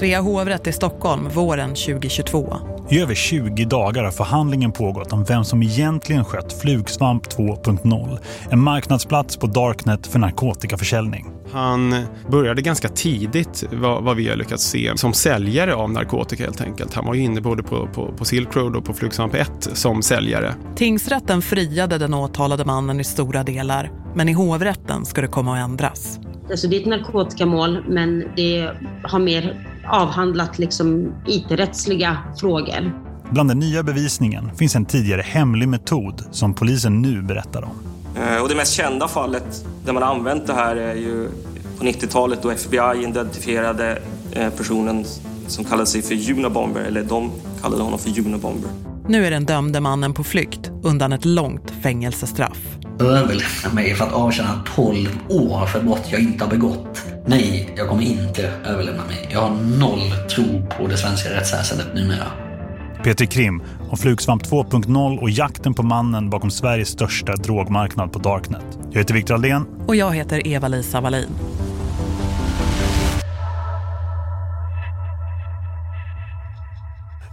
Svea hovrätt i Stockholm våren 2022. I över 20 dagar har förhandlingen pågått om vem som egentligen skött Flugsvamp 2.0. En marknadsplats på Darknet för narkotikaförsäljning. Han började ganska tidigt, vad, vad, vi har lyckats se, som säljare av narkotika helt enkelt. Han var ju inne både på, på, på Silk Road och på Flugsvamp 1 som säljare. Tingsrätten friade den åtalade mannen i stora delar, men i hovrätten ska det komma att ändras. Alltså det är ett narkotikamål, men det har mer avhandlat liksom IT-rättsliga frågor. Bland den nya bevisningen finns en tidigare hemlig metod som polisen nu berättar om. Och det mest kända fallet där man använt det här är ju på 90-talet då FBI identifierade personen som kallade sig för Unabomber, eller de kallade honom för Unabomber. Nu är den dömde mannen på flykt undan ett långt fängelsestraff. Överlämna mig för att avtjäna 12 år för brott jag inte har begått. Nej, jag kommer inte överlämna mig. Jag har noll tro på det svenska rättsväsendet numera. Peter Krim om Flugsvamp 2.0 och jakten på mannen bakom Sveriges största drogmarknad på Darknet. Jag heter Victor Aldén. Och jag heter Eva-Lisa Wallin.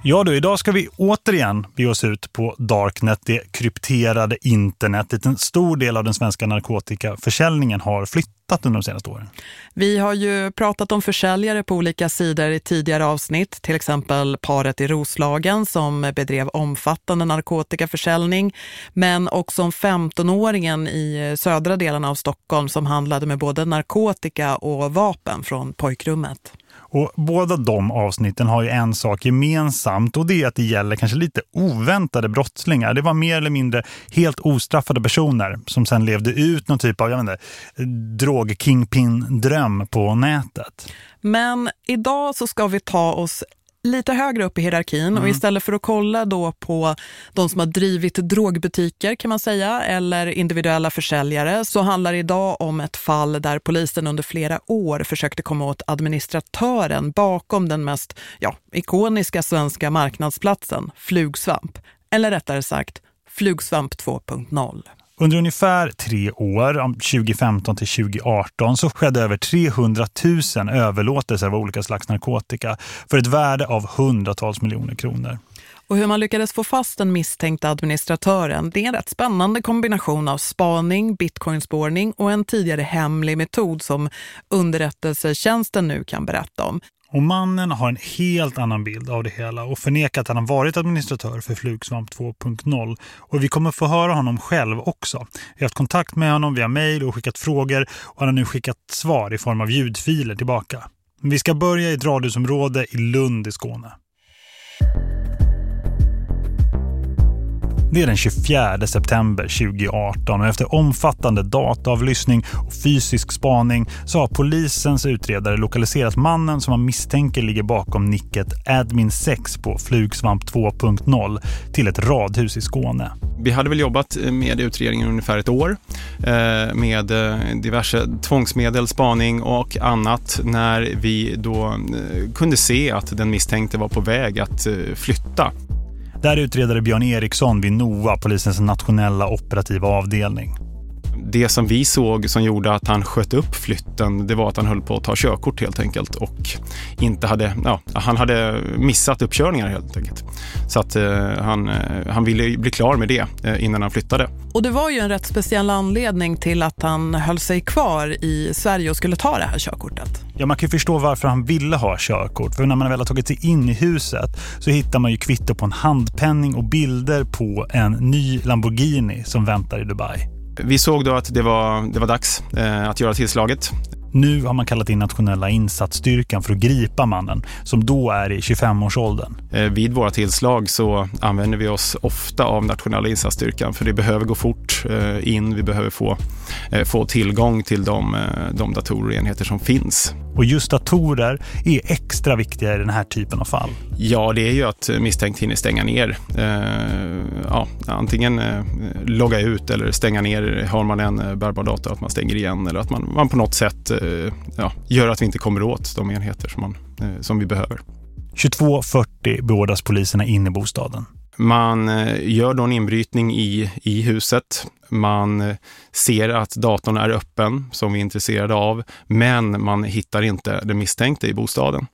Ja du, idag ska vi återigen be oss ut på Darknet, det krypterade internet. Dit en stor del av den svenska narkotikaförsäljningen har flyttat under de senaste åren. Vi har ju pratat om försäljare på olika sidor i tidigare avsnitt. Till exempel paret i Roslagen som bedrev omfattande narkotikaförsäljning. Men också om 15-åringen i södra delen av Stockholm som handlade med både narkotika och vapen från pojkrummet. Och båda de avsnitten har ju en sak gemensamt och det är att det gäller kanske lite oväntade brottslingar. Det var mer eller mindre helt ostraffade personer som sen levde ut någon typ av jag vet inte, drog-kingpin-dröm på nätet. Men idag så ska vi ta oss lite högre upp i hierarkin mm. och istället för att kolla då på de som har drivit drogbutiker kan man säga eller individuella försäljare så handlar det idag om ett fall där polisen under flera år försökte komma åt administratören bakom den mest ja, ikoniska svenska marknadsplatsen, Flugsvamp. Eller rättare sagt, Flugsvamp 2.0. Under ungefär tre år, 2015 till 2018, så skedde över 300 000 överlåtelser av olika slags narkotika för ett värde av hundratals miljoner kronor. Och hur man lyckades få fast den misstänkta administratören, det är en rätt spännande kombination av spaning, bitcoinspårning och en tidigare hemlig metod som underrättelsetjänsten nu kan berätta om. Och mannen har en helt annan bild av det hela och förnekar att han har varit administratör för Flugsvamp 2.0. Och vi kommer få höra honom själv också. Vi har haft kontakt med honom via mejl och skickat frågor och han har nu skickat svar i form av ljudfiler tillbaka. Men vi ska börja i ett radhusområde i Lund i Skåne. Det är den 24 september 2018 och efter omfattande dataavlyssning och fysisk spaning så har polisens utredare lokaliserat mannen som man misstänker ligger bakom nicket Admin 6 på Flugsvamp 2.0 till ett radhus i Skåne. Vi hade väl jobbat eh, med utredningen ungefär ett år eh, med eh, diverse tvångsmedel, spaning och annat när vi då kunde se att den misstänkte var på väg att flytta. Där utredare Björn Eriksson vid NOA, polisens nationella operativa avdelning. Det som vi såg som gjorde att han sköt upp flytten, det var att han höll på att ta körkort helt enkelt och inte hade, ja, han hade missat uppkörningar helt enkelt. Så att eh, han, eh, han ville bli klar med det eh, innan han flyttade. Och det var ju en rätt speciell anledning till att han höll sig kvar i Sverige och skulle ta det här körkortet. Ja, man kan ju förstå varför han ville ha körkort. För när man väl har tagit sig in i huset så hittar man ju kvitto på en handpenning och bilder på en ny Lamborghini som väntar i Dubai. Vi såg då att det var, det var dags eh, att göra tillslaget. Nu har man kallat in nationella insatsstyrkan för att gripa mannen som då är i 25-årsåldern. Eh, vid våra tillslag så använder vi oss ofta av nationella insatsstyrkan för det behöver gå fort eh, in. Vi behöver få, eh, få tillgång till de, de datorer och enheter som finns. Och just datorer är extra viktiga i den här typen av fall. Ja, det är ju att misstänkt hinner stänga ner. Eh, ja, antingen eh, logga ut eller stänga ner. Har man en eh, bärbar dator att man stänger igen eller att man, man på något sätt eh, ja, gör att vi inte kommer åt de enheter som, man, eh, som vi behöver. 22.40 beordras poliserna in i bostaden. Man eh, gör då en inbrytning i, i huset. Man eh, ser att datorn är öppen som vi är intresserade av, men man hittar inte den misstänkte i bostaden.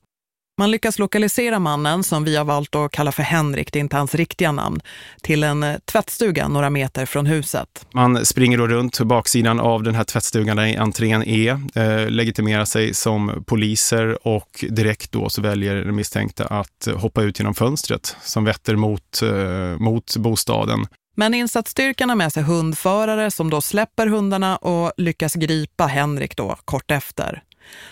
Man lyckas lokalisera mannen, som vi har valt att kalla för Henrik, det är inte hans riktiga namn, till en eh, tvättstuga några meter från huset. Man springer då runt baksidan av den här tvättstugan där entrén är, eh, legitimerar sig som poliser och direkt då så väljer den misstänkta att hoppa ut genom fönstret som vetter mot, eh, mot bostaden. Men insatsstyrkan har med sig hundförare som då släpper hundarna och lyckas gripa Henrik då kort efter.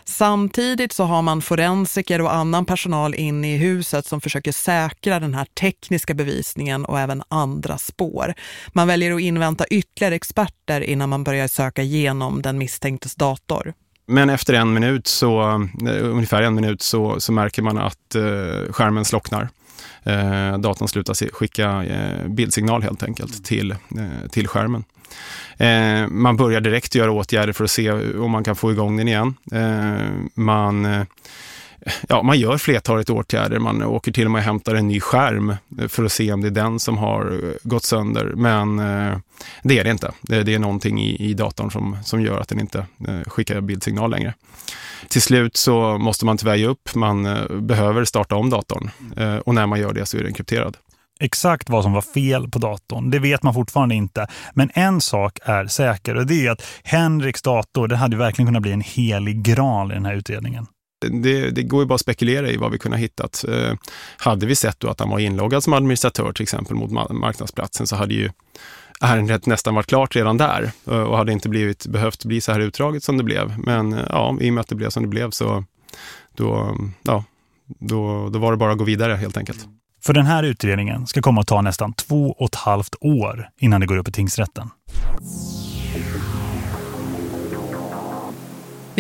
Samtidigt så har man forensiker och annan personal inne i huset som försöker säkra den här tekniska bevisningen och även andra spår. Man väljer att invänta ytterligare experter innan man börjar söka igenom den misstänktes dator. Men efter en minut, så, eh, ungefär en minut, så, så märker man att eh, skärmen slocknar. Eh, datorn slutar skicka eh, bildsignal helt enkelt till, eh, till skärmen. Eh, man börjar direkt göra åtgärder för att se om man kan få igång den igen. Eh, man, eh, ja, man gör flertalet åtgärder. Man åker till och med och hämtar en ny skärm för att se om det är den som har gått sönder. Men det är det inte. Det är någonting i, i datorn som, som gör att den inte skickar bildsignal längre. Till slut så måste man tyvärr ge upp. Man behöver starta om datorn och när man gör det så är den krypterad. Exakt vad som var fel på datorn, det vet man fortfarande inte. Men en sak är säker och det är att Henriks dator, det hade verkligen kunnat bli en helig gral i den här utredningen. Det, det, går ju bara att spekulera i vad vi kunde ha hittat. Eh, hade vi sett då att han var inloggad som administratör till exempel mot marknadsplatsen så hade ju ärendet nästan varit klart redan där eh, och hade inte blivit, behövt bli så här utdraget som det blev. Men eh, ja, i och med att det blev som det blev så då, ja, då, då var det bara att gå vidare helt enkelt. För den här utredningen ska komma att ta nästan två och ett halvt år innan det går upp i tingsrätten.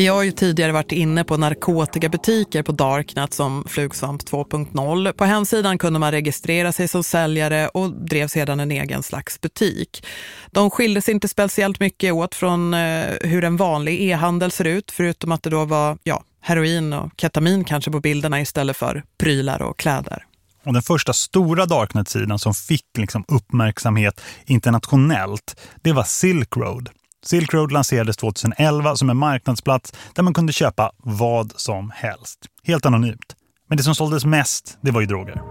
Vi har ju tidigare varit inne på narkotikabutiker på Darknet som Flugsvamp 2.0. På hemsidan kunde man registrera sig som säljare och drev sedan en egen slags butik. De skildes inte speciellt mycket åt från eh, hur en vanlig e-handel ser ut förutom att det då var ja, heroin och ketamin kanske på bilderna istället för prylar och kläder. Och den första stora Darknet-sidan som fick liksom uppmärksamhet internationellt, det var Silk Road. Silk Road lanserades 2011 som en marknadsplats där man kunde köpa vad som helst. Helt anonymt. Men det som såldes mest, det var ju droger.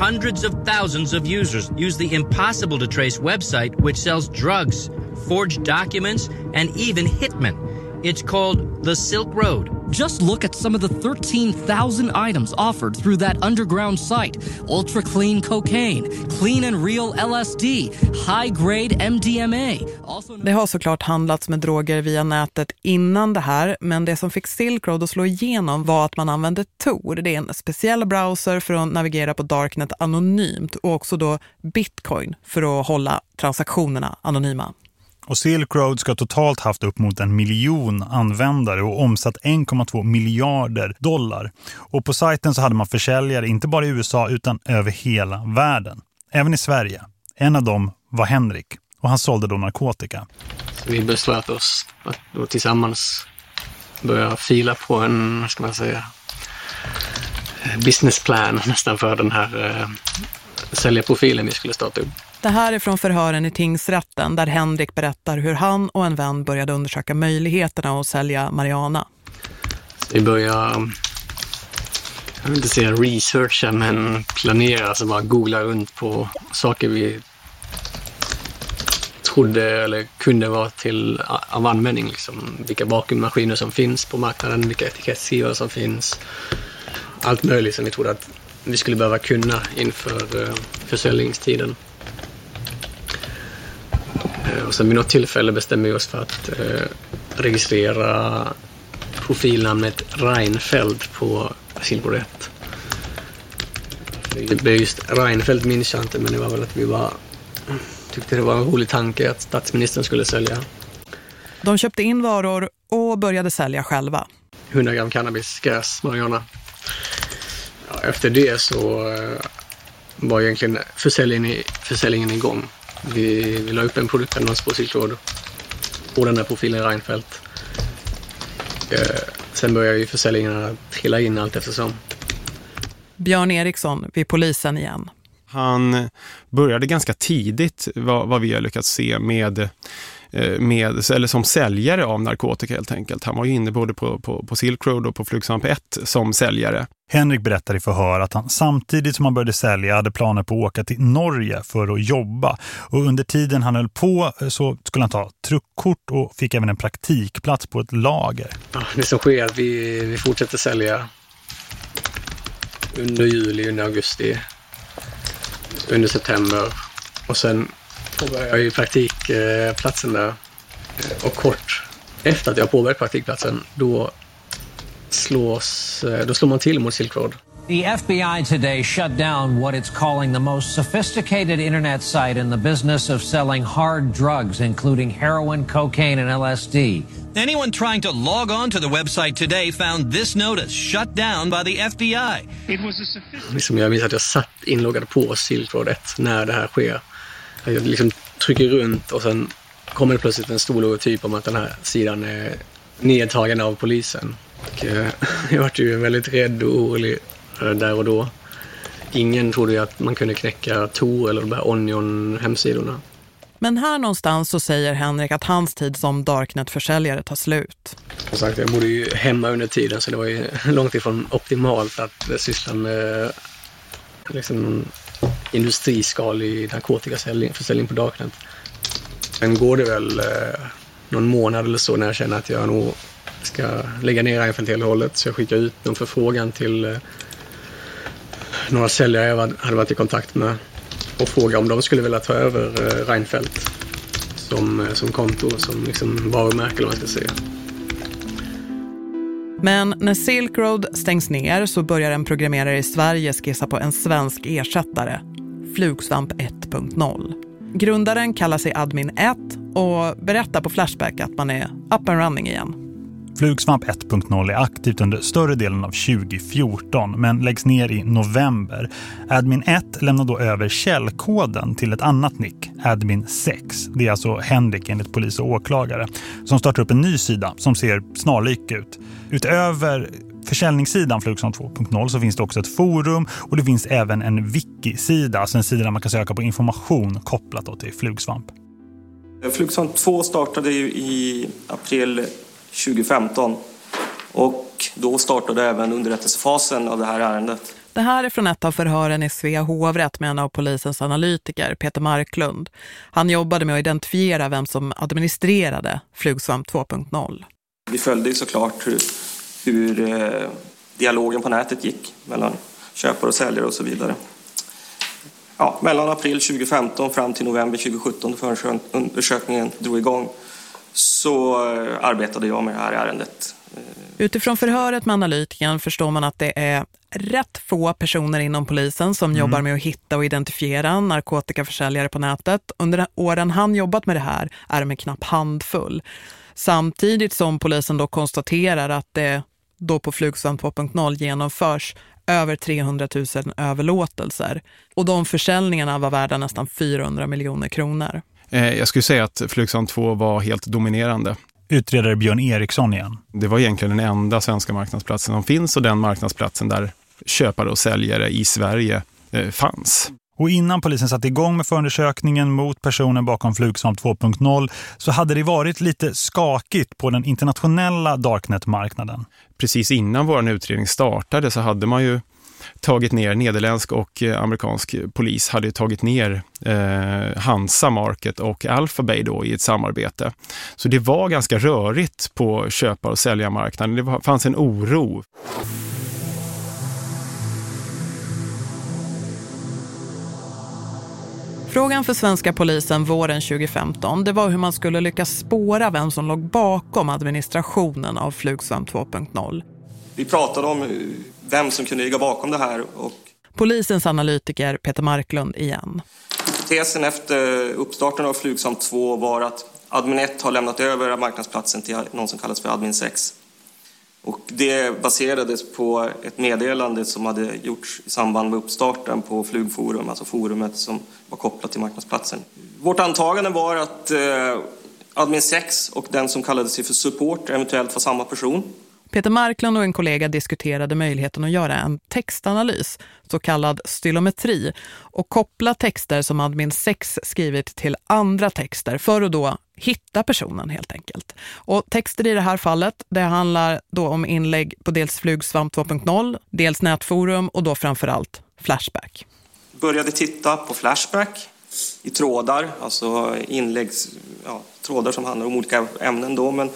Hundreds of thousands of users use the impossible to trace website which sells drugs, forged documents and even hitmen. It's called the Silk Road. Just look at some of the 13,000 items offered through that underground site. Ultra clean cocaine, clean and real LSD, high grade MDMA. Also... Det har såklart handlats med droger via nätet innan det här, men det som fick Silk Road att slå igenom var att man använde Tor. Det är en speciell browser för att navigera på Darknet anonymt och också då Bitcoin för att hålla transaktionerna anonyma. Och Silk Road ska totalt haft upp mot en miljon användare och omsatt 1,2 miljarder dollar. Och på sajten så hade man försäljare inte bara i USA utan över hela världen. Även i Sverige. En av dem var Henrik och han sålde då narkotika. Så vi beslöt oss att då tillsammans börja fila på en, ska man säga, eh, businessplan nästan för den här eh, säljarprofilen vi skulle starta upp. Det här är från förhören i tingsrätten där Henrik berättar hur han och en vän började undersöka möjligheterna att sälja marijuana. Vi började, jag vill inte säga researcha, men planera, alltså bara googla runt på saker vi trodde eller kunde vara till av användning. Liksom. Vilka vakuummaskiner som finns på marknaden, vilka etikettskrivare som finns. Allt möjligt som vi trodde att vi skulle behöva kunna inför eh, försäljningstiden. Eh, och sen vid något tillfälle bestämmer vi oss för att eh, registrera profilnamnet Reinfeldt på Silverett. Just Reinfeldt minns jag inte, men det var väl att vi var, tyckte det var en rolig tanke att statsministern skulle sälja. De köpte in varor och började sälja själva. 100 gram cannabis, gräs, marijuana. Ja, efter det så eh, var egentligen försäljningen, försäljningen igång. Vi, vi la upp en produktannons på Silk Road på den där profilen Reinfeldt. Eh, sen började ju försäljningarna trilla in allt eftersom. Björn Eriksson vid polisen igen. Han började ganska tidigt vad, vad vi har lyckats se med eh, med, eller som säljare av narkotika helt enkelt. Han var ju inne både på, på, på Silk Road och på Flugsvamp 1 som säljare. Henrik berättar i förhör att han samtidigt som han började sälja hade planer på att åka till Norge för att jobba. Och under tiden han höll på eh, så skulle han ta truckkort och fick även en praktikplats på ett lager. Det som sker är att vi, vi fortsätter sälja under juli, under augusti, under september. Och sen påbörjar jag ju praktikplatsen där. Och kort efter att jag påbörjat praktikplatsen, då slås, då slår man till mot Silk Road. The FBI today shut down what it's calling the most sophisticated internet site in the business of selling hard drugs, including heroin, cocaine, and LSD. Anyone trying to log on to the website today found this notice shut down by the FBI. It was a sophisticated... Liksom jag minns att jag satt inloggad på Silk Road 1 när det här sker. Jag liksom trycker runt och sen kommer det plötsligt en stor logotyp om att den här sidan är nedtagen av polisen. Och, eh, jag var ju väldigt rädd och orolig eh, där och då. Ingen trodde ju att man kunde knäcka Tor eller de här Onion-hemsidorna. Men här någonstans så säger Henrik att hans tid som Darknet-försäljare tar slut. Som sagt, jag bodde ju hemma under tiden så det var ju långt ifrån optimalt att syssla med liksom, industriskalig narkotikaförsäljning på Darknet. Sen går det väl eh, någon månad eller så när jag känner att jag nog ska lägga ner Reinfeldt helt och hållet. Så jag skickar ut en förfrågan till eh, några säljare jag hade varit i kontakt med och fråga om de skulle vilja ta över eh, Reinfeldt som, eh, som konto, som liksom varumärke eller vad man ska säga. Men när Silk Road stängs ner så börjar en programmerare i Sverige skissa på en svensk ersättare, Flugsvamp 1.0. Grundaren kallar sig Admin 1 och berättar på Flashback att man är up and running igen. Flugsvamp 1.0 är aktivt under större delen av 2014 men läggs ner i november. Admin 1 lämnar då över källkoden till ett annat nick, Admin 6. Det är alltså Henrik enligt polis och åklagare som startar upp en ny sida som ser snarlik ut. Utöver försäljningssidan Flugsvamp 2.0 så finns det också ett forum och det finns även en wiki-sida, alltså en sida där man kan söka på information kopplat till Flugsvamp. Flugsvamp 2 startade ju i april 2015 och då startade även underrättelsefasen av det här ärendet. Det här är från ett av förhören i Svea hovrätt med en av polisens analytiker, Peter Marklund. Han jobbade med att identifiera vem som administrerade Flugsvamp 2.0. Vi följde såklart hur, hur eh, dialogen på nätet gick mellan köpare och säljare och så vidare. Ja, mellan april 2015 fram till november 2017 för undersökningen drog igång så eh, arbetade jag med det här ärendet. Utifrån förhöret med analytiken förstår man att det är rätt få personer inom polisen som mm. jobbar med att hitta och identifiera narkotikaförsäljare på nätet. Under åren han jobbat med det här är de en knapp handfull. Samtidigt som polisen då konstaterar att det då på Flugsvamp 2.0 genomförs över 300 000 överlåtelser. Och de försäljningarna var värda nästan 400 miljoner kronor. Eh, jag skulle säga att Fluxan 2 var helt dominerande. Utredare Björn Eriksson igen. Det var egentligen den enda svenska marknadsplatsen som finns och den marknadsplatsen där köpare och säljare i Sverige eh, fanns. Och innan polisen satte igång med förundersökningen mot personen bakom Flugsvamp 2.0 så hade det varit lite skakigt på den internationella Darknet-marknaden. Precis innan vår utredning startade så hade man ju tagit ner, nederländsk och eh, amerikansk polis hade tagit ner eh, Hansa Market och Alphabay då i ett samarbete. Så det var ganska rörigt på köpar- och säljarmarknaden. Det var, fanns en oro. Frågan för svenska polisen våren 2015 det var hur man skulle lyckas spåra vem som låg bakom administrationen av Flugsvamp 2.0. Vi pratade om vem som kunde ligga bakom det här. Och Polisens analytiker Peter Marklund igen. Tesen efter uppstarten av Flugsam 2 var att Admin 1 har lämnat över marknadsplatsen till någon som kallas för Admin 6. Och det baserades på ett meddelande som hade gjorts i samband med uppstarten på Flugforum, alltså forumet som var kopplat till marknadsplatsen. Vårt antagande var att eh, Admin 6 och den som kallade sig för support eventuellt var samma person. Peter Marklund och en kollega diskuterade möjligheten att göra en textanalys, så kallad stylometri, och koppla texter som admin 6 skrivit till andra texter för att då hitta personen helt enkelt. Och texter i det här fallet, det handlar då om inlägg på dels Flugsvamp 2.0, dels Nätforum och då framförallt Flashback. Började titta på Flashback i trådar, alltså inläggs... ja, trådar som handlar om olika ämnen då, men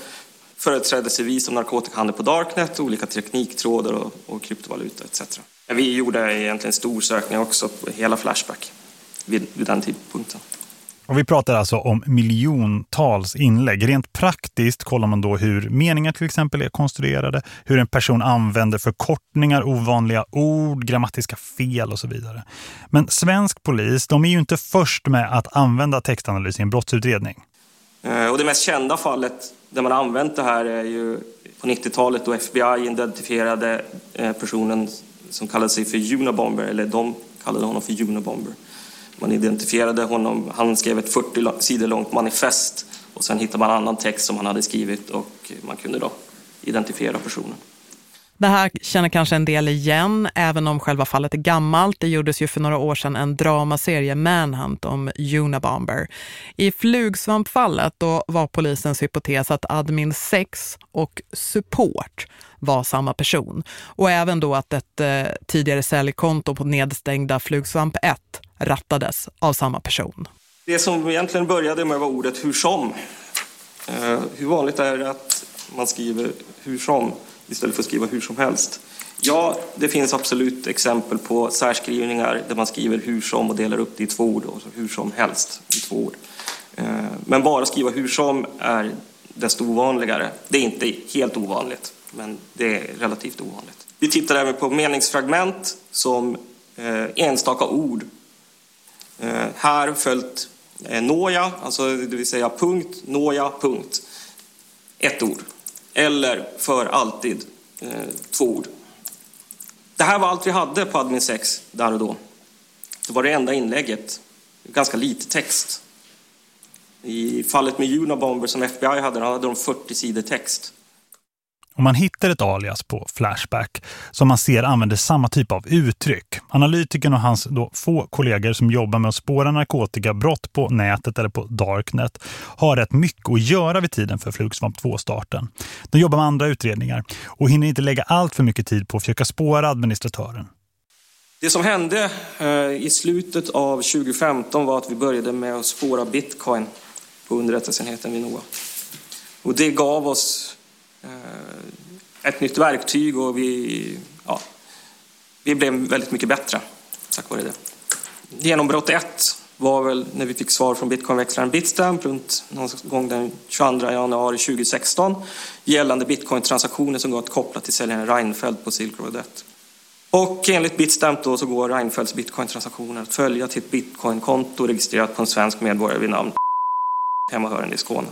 företrädesvis om narkotikahandel på Darknet, olika tekniktrådar och, och kryptovaluta etc. Vi gjorde egentligen stor sökning också på hela Flashback vid, vid den tidpunkten. Och vi pratar alltså om miljontals inlägg. Rent praktiskt kollar man då hur meningar till exempel är konstruerade, hur en person använder förkortningar, ovanliga ord, grammatiska fel och så vidare. Men svensk polis, de är ju inte först med att använda textanalys i en brottsutredning. Eh, och det mest kända fallet där man har använt det här är ju på 90-talet då FBI identifierade eh, personen som kallade sig för Unabomber, eller de kallade honom för Unabomber. Man identifierade honom, han skrev ett 40 sidor långt manifest och sen hittade man annan text som han hade skrivit och man kunde då identifiera personen. Det här känner kanske en del igen, även om själva fallet är gammalt. Det gjordes ju för några år sedan en dramaserie Manhunt om Unabomber. I flugsvampfallet då var polisens hypotes att admin 6 och support var samma person. Och även då att ett eh, tidigare säljkonto på nedstängda Flugsvamp 1 rattades av samma person. Det som egentligen började med var ordet hur som. Eh, hur vanligt är det att man skriver hur som istället för att skriva hur som helst? Ja, det finns absolut exempel på särskrivningar där man skriver hur som och delar upp det i två ord, och hur som helst i två ord. Eh, men bara skriva hur som är desto ovanligare. Det är inte helt ovanligt, men det är relativt ovanligt. Vi tittar även på meningsfragment som eh, enstaka ord eh, här följt nåja, alltså det vill säga punkt, nåja, punkt. Ett ord. Eller för alltid, eh, två ord. Det här var allt vi hade på admin 6 där och då. Det var det enda inlägget. Ganska lite text. I fallet med Unabomber som FBI hade, hade de 40 sidor text. Om man hittar ett alias på Flashback som man ser använder samma typ av uttryck. Analytikern och hans då få kollegor som jobbar med att spåra narkotikabrott på nätet eller på Darknet har rätt mycket att göra vid tiden för Flugsvamp 2-starten. De jobbar med andra utredningar och hinner inte lägga allt för mycket tid på att försöka spåra administratören. Det som hände eh, i slutet av 2015 var att vi började med att spåra bitcoin på underrättelseenheten vid NOA. Och det gav oss Eh, ett nytt verktyg och vi, ja, vi blev väldigt mycket bättre tack vare det. Genombrott ett var väl när vi fick svar från bitcoinväxlaren Bitstamp runt någon gång den 22 januari 2016 gällande bitcointransaktioner som gått kopplat till säljaren Reinfeldt på Silk Road 1. Och enligt Bitstamp då så går Reinfeldts bitcointransaktioner att följa till ett bitcoin-konto registrerat på en svensk medborgare vid namn hemmahörande i Skåne.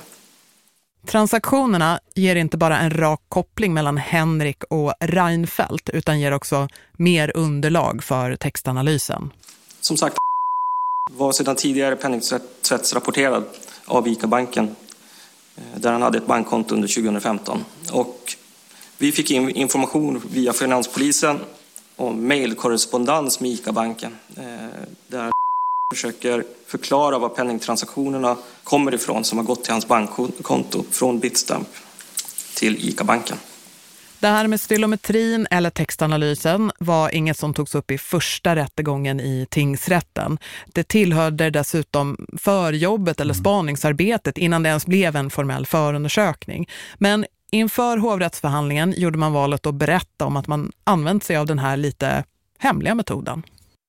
Transaktionerna ger inte bara en rak koppling mellan Henrik och Reinfeldt utan ger också mer underlag för textanalysen. Som sagt var sedan tidigare penningtvättsrapporterad av ICA-banken eh, där han hade ett bankkonto under 2015. Och vi fick in information via Finanspolisen om mejlkorrespondens med ICA-banken eh, där försöker förklara var penningtransaktionerna kommer ifrån som har gått till hans bankkonto från Bitstamp till ICA-banken. Det här med stylometrin eller textanalysen var inget som togs upp i första rättegången i tingsrätten. Det tillhörde dessutom förjobbet eller mm. spaningsarbetet innan det ens blev en formell förundersökning. Men inför hovrättsförhandlingen gjorde man valet att berätta om att man använt sig av den här lite hemliga metoden.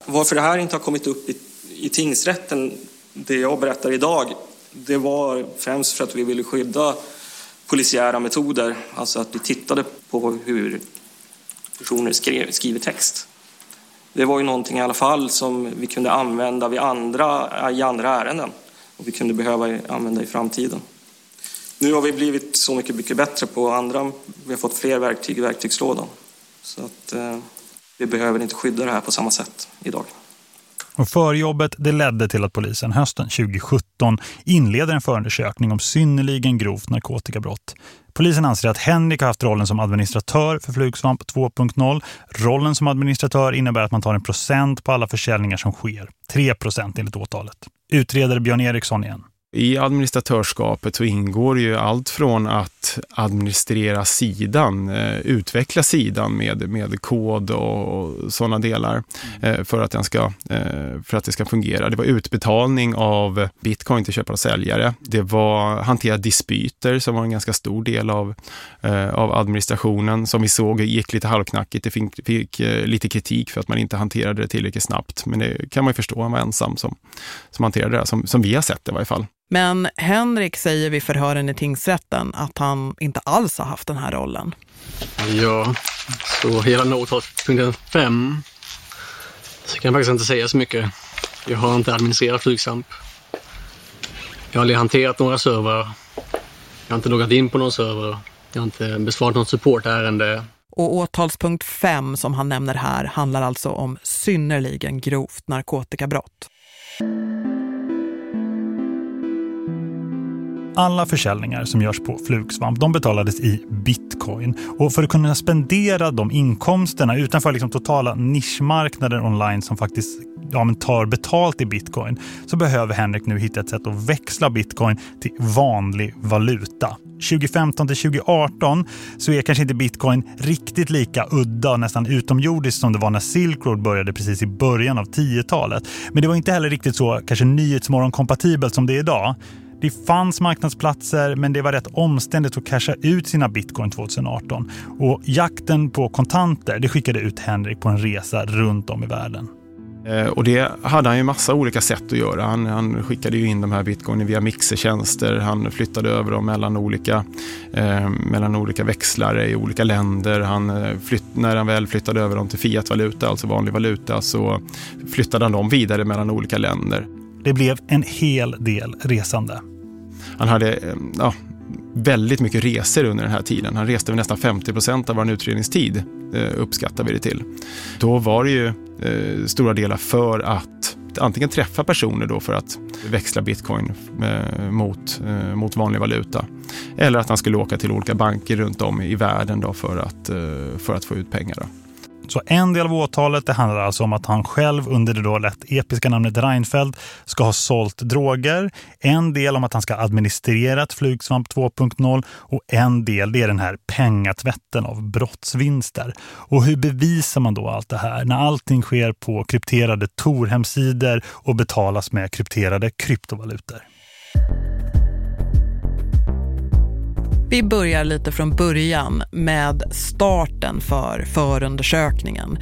Varför det här inte har kommit upp i i tingsrätten, det jag berättar idag, det var främst för att vi ville skydda polisiära metoder, alltså att vi tittade på hur personer skrev, skriver text. Det var ju någonting i alla fall som vi kunde använda vid andra, i andra ärenden och vi kunde behöva använda i framtiden. Nu har vi blivit så mycket, mycket bättre på andra, vi har fått fler verktyg i verktygslådan. Så att eh, vi behöver inte skydda det här på samma sätt idag. Och förjobbet det ledde till att polisen hösten 2017 inleder en förundersökning om synnerligen grovt narkotikabrott. Polisen anser att Henrik har haft rollen som administratör för Flugsvamp 2.0. Rollen som administratör innebär att man tar en procent på alla försäljningar som sker. 3 procent enligt åtalet. Utredare Björn Eriksson igen. I administratörskapet så ingår ju allt från att administrera sidan, eh, utveckla sidan med, med kod och sådana delar eh, för, att den ska, eh, för att det ska fungera. Det var utbetalning av bitcoin till köpare och säljare. Det var hantera dispyter som var en ganska stor del av, av administrationen som vi såg gick lite halvknackigt. Det fick, fick lite kritik för att man inte hanterade det tillräckligt snabbt. Men det kan man ju förstå, han var ensam som, som hanterade det, som, som vi har sett det i varje fall. Men Henrik säger vid förhören i tingsrätten att han inte alls har haft den här rollen. Ja, så hela åtalspunkten 5 så kan jag faktiskt inte säga så mycket. Jag har inte administrerat Flygsamp. Jag har aldrig hanterat några servrar. Jag har inte loggat in på någon server. Jag har inte besvarat något supportärende. Och åtalspunkt 5 som han nämner här handlar alltså om synnerligen grovt narkotikabrott. Alla försäljningar som görs på Flugsvamp de betalades i bitcoin. Och för att kunna spendera de inkomsterna utanför liksom totala nischmarknaden online som faktiskt ja, men tar betalt i bitcoin så behöver Henrik nu hitta ett sätt att växla bitcoin till vanlig valuta. 2015 till 2018 så är kanske inte bitcoin riktigt lika udda och nästan utomjordiskt som det var när Silk Road började precis i början av 10-talet. Men det var inte heller riktigt så kanske nyhetsmorgon kompatibelt som det är idag. Det fanns marknadsplatser men det var rätt omständigt att casha ut sina bitcoin 2018. Och jakten på kontanter det skickade ut Henrik på en resa runt om i världen. Eh, och det hade han ju massa olika sätt att göra. Han, han skickade ju in de här bitcoinen via mixertjänster. Han flyttade över dem mellan olika, eh, mellan olika växlare i olika länder. Han eh, flytt, när han väl flyttade över dem till fiatvaluta, alltså vanlig valuta, så flyttade han dem vidare mellan olika länder. Det blev en hel del resande. Han hade eh, ja, väldigt mycket resor under den här tiden. Han reste nästan 50 procent av vår utredningstid, eh, uppskattar vi det till. Då var det ju eh, stora delar för att antingen träffa personer då för att växla bitcoin eh, mot, eh, mot vanlig valuta. Eller att han skulle åka till olika banker runt om i världen då för, att, eh, för att få ut pengar. Då. Så en del av åtalet det handlar alltså om att han själv under det då lätt episka namnet Reinfeldt ska ha sålt droger. En del om att han ska ha administrerat Flugsvamp 2.0 och en del det är den här pengatvätten av brottsvinster. Och hur bevisar man då allt det här när allting sker på krypterade Tor-hemsidor och betalas med krypterade kryptovalutor? Vi börjar lite från början med starten för förundersökningen.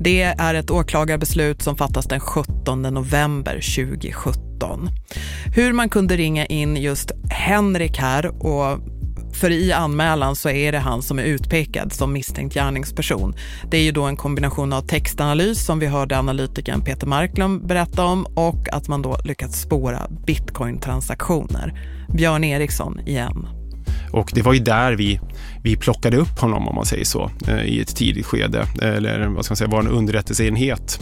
Det är ett åklagarbeslut som fattas den 17 november 2017. Hur man kunde ringa in just Henrik här och för i anmälan så är det han som är utpekad som misstänkt gärningsperson. Det är ju då en kombination av textanalys som vi hörde analytikern Peter Marklund berätta om och att man då lyckats spåra bitcoin-transaktioner. Björn Eriksson igen. Och det var ju där vi, vi plockade upp honom om man säger så eh, i ett tidigt skede. Eller vad ska man säga, var en underrättelseenhet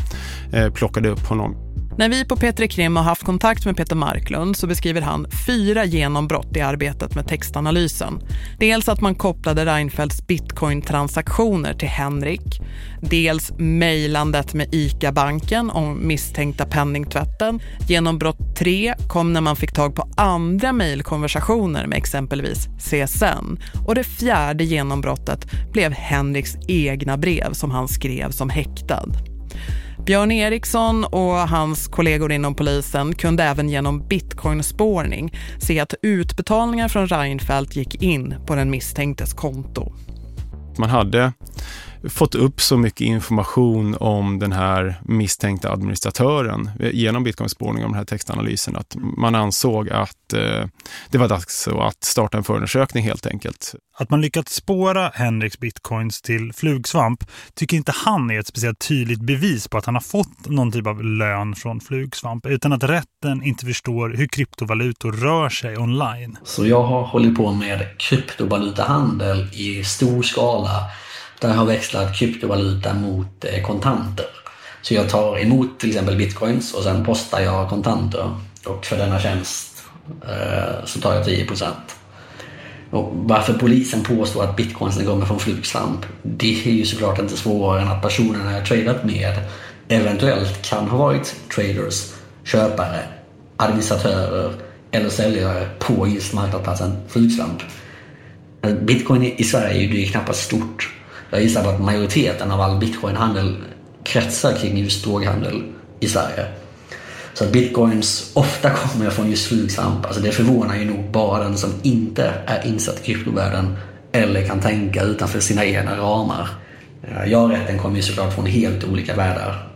eh, plockade upp honom. När vi på Petri Krim har haft kontakt med Peter Marklund så beskriver han fyra genombrott i arbetet med textanalysen. Dels att man kopplade Reinfeldts bitcoin-transaktioner till Henrik. Dels mejlandet med ICA-banken om misstänkta penningtvätten. Genombrott tre kom när man fick tag på andra mejlkonversationer med exempelvis CSN. Och det fjärde genombrottet blev Henriks egna brev som han skrev som häktad. Björn Eriksson och hans kollegor inom polisen kunde även genom bitcoinspårning se att utbetalningar från Reinfeldt gick in på den misstänktes konto. Man hade fått upp så mycket information om den här misstänkta administratören genom bitcoinspårning och den här textanalysen att man ansåg att eh, det var dags att starta en förundersökning helt enkelt. Att man lyckats spåra Henriks bitcoins till Flugsvamp tycker inte han är ett speciellt tydligt bevis på att han har fått någon typ av lön från Flugsvamp utan att rätten inte förstår hur kryptovalutor rör sig online. Så jag har hållit på med kryptovalutahandel i stor skala där jag har växlat kryptovaluta mot eh, kontanter. Så jag tar emot till exempel bitcoins och sen postar jag kontanter. Och för denna tjänst eh, så tar jag 10 och varför polisen påstår att bitcoinsen kommer från Flugsvamp, det är ju såklart inte svårare än att personerna jag tradat med eventuellt kan ha varit traders, köpare, administratörer eller säljare på just marknadsplatsen Flugsvamp. Eh, bitcoin i Sverige det är knappast stort. Jag gissar på att majoriteten av all bitcoinhandel kretsar kring just droghandel i Sverige. Så att bitcoins ofta kommer från just flugsvamp. Alltså det förvånar ju nog bara den som inte är insatt i kryptovärlden eller kan tänka utanför sina egna ramar. Eh, jag och rätten kommer ju såklart från helt olika världar.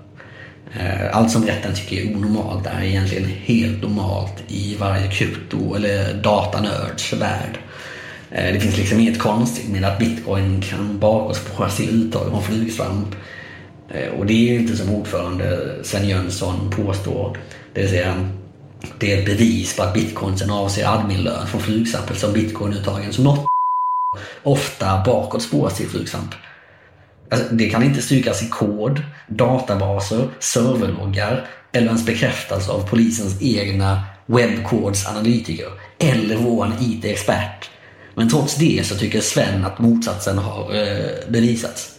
Eh, allt som rätten tycker är onormalt är egentligen helt normalt i varje krypto eller datanörds värld. Eh, det finns liksom inget konstigt med att bitcoin kan bakåtspåras till uttag av flugsvamp eh, och det är ju inte som ordförande Sven Jönsson påstår. Det vill säga, det är ett bevis på att bitcoinsen avser adminlön från flugsvamp eftersom bitcoinuttagen som något ofta bakåt spåras till flugsvamp. Alltså, det kan inte styrkas i kod, databaser, serverloggar eller ens bekräftas av polisens egna webbkodsanalytiker eller vår IT-expert. Men trots det så tycker Sven att motsatsen har eh, bevisats.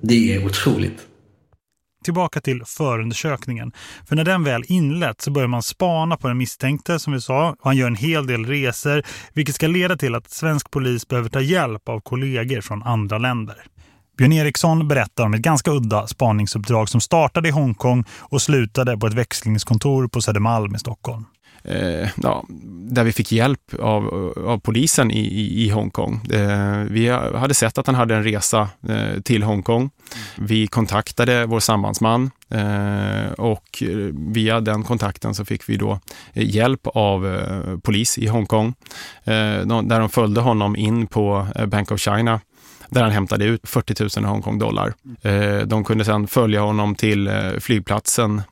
Det är otroligt tillbaka till förundersökningen. För när den väl inlett så börjar man spana på den misstänkte som vi sa. Han gör en hel del resor vilket ska leda till att svensk polis behöver ta hjälp av kollegor från andra länder. Björn Eriksson berättar om ett ganska udda spaningsuppdrag som startade i Hongkong och slutade på ett växlingskontor på Södermalm i Stockholm eh, ja, där vi fick hjälp av, av polisen i, i, i Hongkong. Eh, vi hade sett att han hade en resa eh, till Hongkong. Vi kontaktade vår sambandsman eh, och via den kontakten så fick vi då hjälp av eh, polis i Hongkong där de följde honom in på Bank of China där han hämtade ut 40 000 Hongkong-dollar. De kunde sedan följa honom till flygplatsen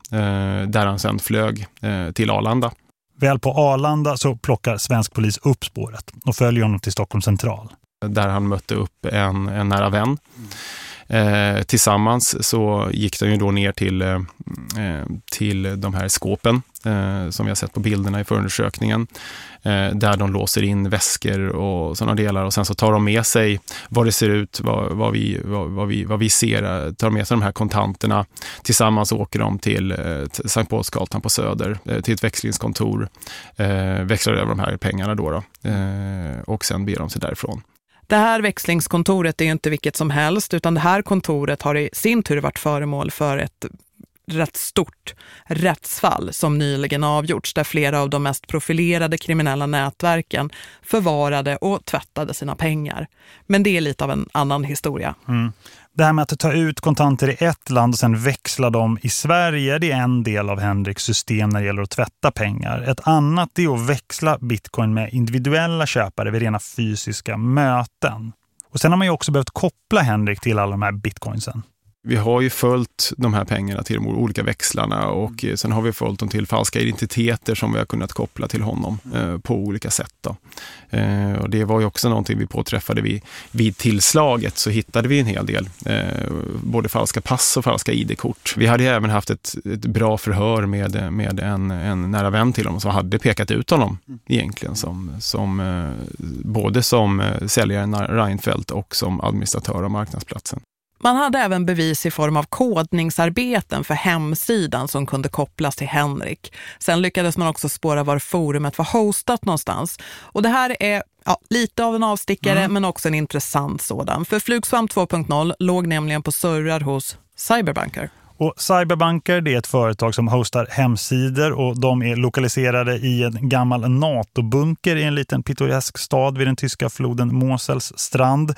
där han sedan flög till Arlanda. Väl på Arlanda så plockar svensk polis upp spåret och följer honom till Stockholm central. Där han mötte upp en, en nära vän. Eh, tillsammans så gick de ju då ner till, eh, eh, till de här skåpen eh, som vi har sett på bilderna i förundersökningen. Eh, där de låser in väskor och sådana delar och sen så tar de med sig vad det ser ut, vad, vad, vi, vad, vad, vi, vad vi ser, eh, tar med sig de här kontanterna. Tillsammans åker de till eh, Sankt Paulsgatan på Söder, eh, till ett växlingskontor, eh, växlar över de här pengarna då, då eh, och sen ber de sig därifrån. Det här växlingskontoret är inte vilket som helst utan det här kontoret har i sin tur varit föremål för ett rätt stort rättsfall som nyligen avgjorts där flera av de mest profilerade kriminella nätverken förvarade och tvättade sina pengar. Men det är lite av en annan historia. Mm. Det här med att ta ut kontanter i ett land och sen växla dem i Sverige, det är en del av Henriks system när det gäller att tvätta pengar. Ett annat är att växla bitcoin med individuella köpare vid rena fysiska möten. Och sen har man ju också behövt koppla Henrik till alla de här bitcoinsen vi har ju följt de här pengarna till de olika växlarna och mm. sen har vi följt dem till falska identiteter som vi har kunnat koppla till honom eh, på olika sätt. Då. Eh, och det var ju också någonting vi påträffade vid, vid tillslaget så hittade vi en hel del, eh, både falska pass och falska ID-kort. Vi hade även haft ett, ett, bra förhör med, med en, en nära vän till honom som hade pekat ut honom mm. egentligen som, som eh, både som eh, säljaren Reinfeldt och som administratör av marknadsplatsen. Man hade även bevis i form av kodningsarbeten för hemsidan som kunde kopplas till Henrik. Sen lyckades man också spåra var forumet var hostat någonstans. Och det här är ja, lite av en avstickare mm. men också en intressant sådan. För Flugsvamp 2.0 låg nämligen på servrar hos Cyberbanker. Och Cyberbanker det är ett företag som hostar hemsidor och de är lokaliserade i en gammal NATO-bunker i en liten pittoresk stad vid den tyska floden Mosels strand.